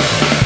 Bye.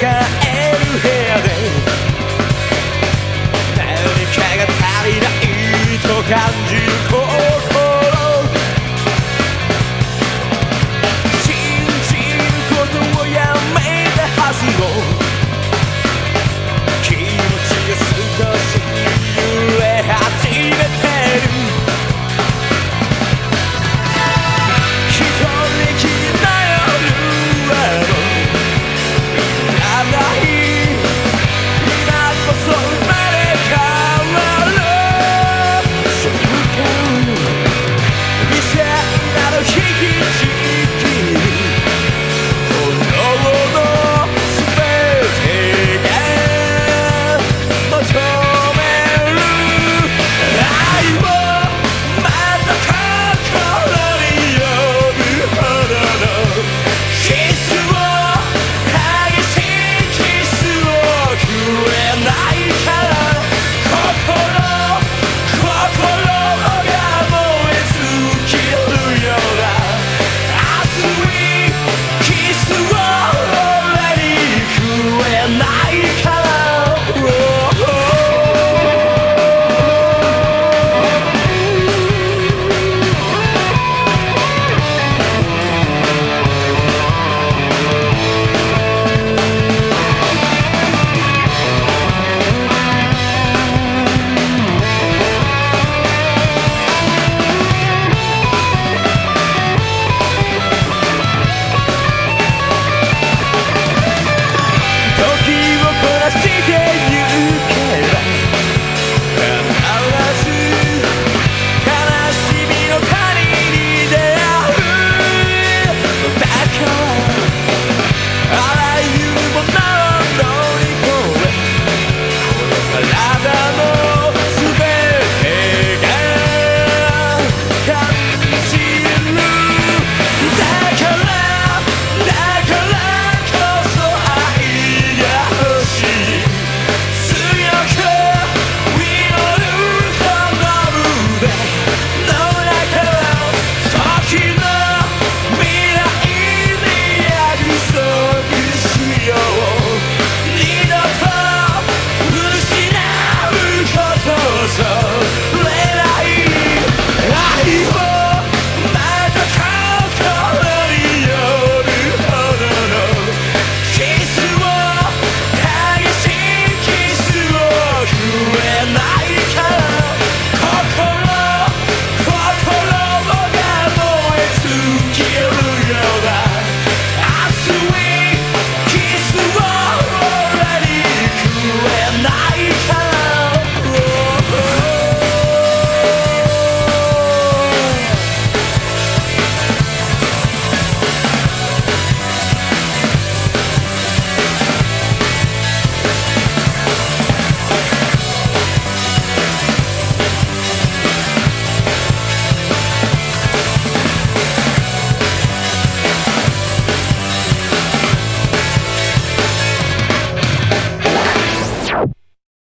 がえ何かが足りないとか